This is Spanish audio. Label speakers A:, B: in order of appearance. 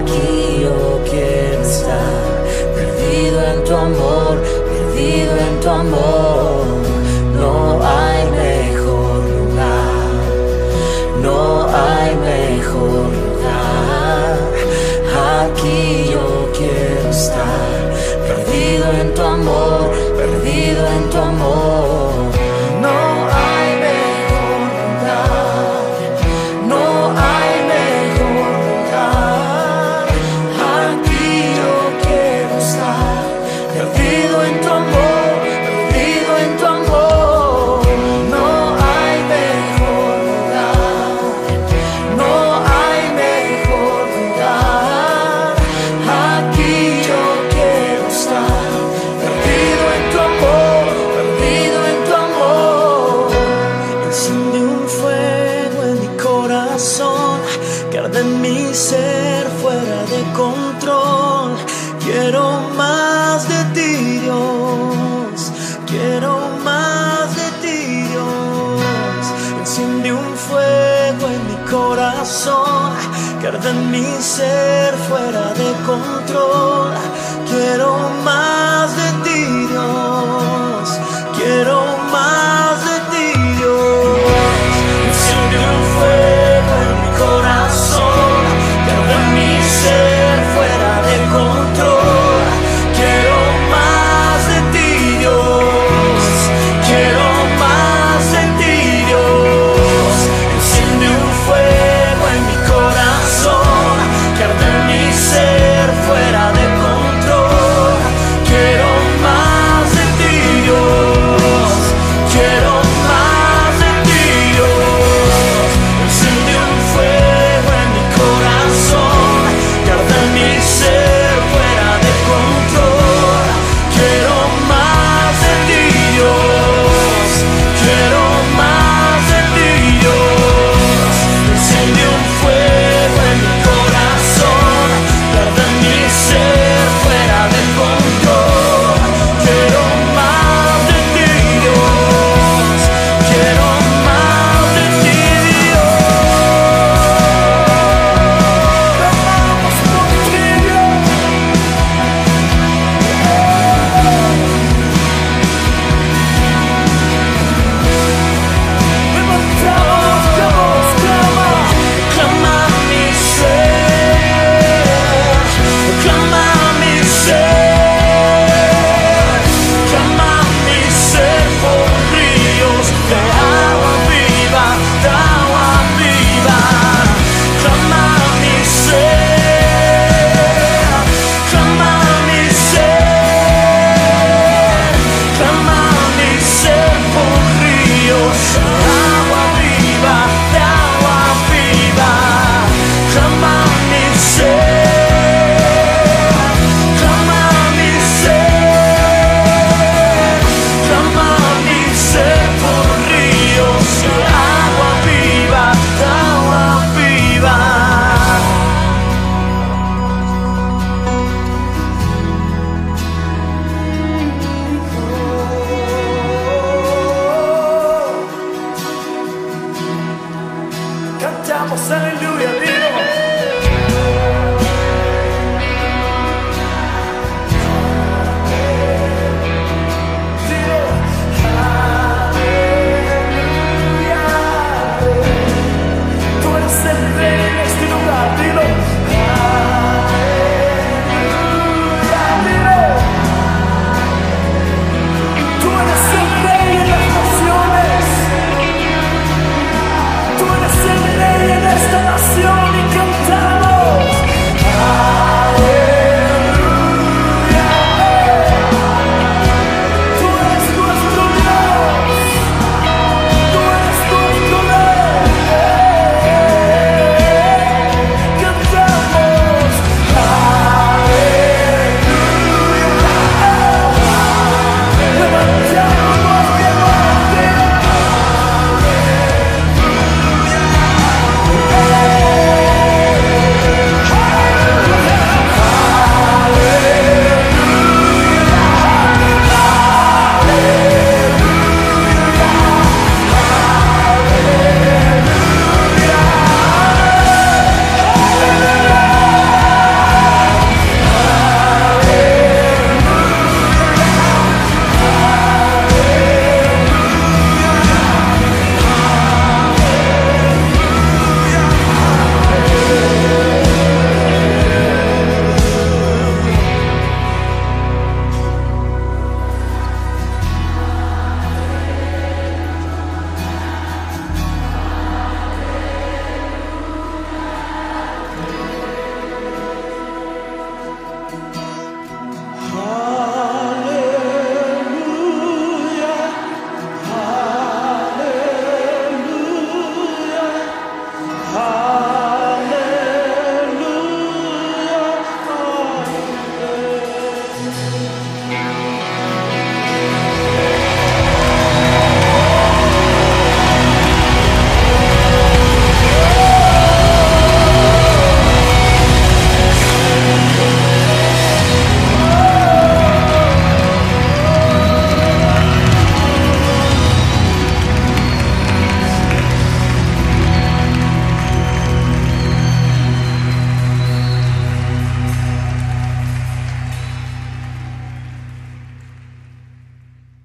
A: aquí yo quiero estar perdido en tu amor, perdido en tu amor. No hay mejor lugar, no hay mejor lugar. Aquí yo quiero estar perdido en tu amor, perdido en tu amor. Quiero
B: más de ti, Dios. Quiero más de ti, Dios. Enciende un fuego en mi corazón que arde mi ser fuera de control.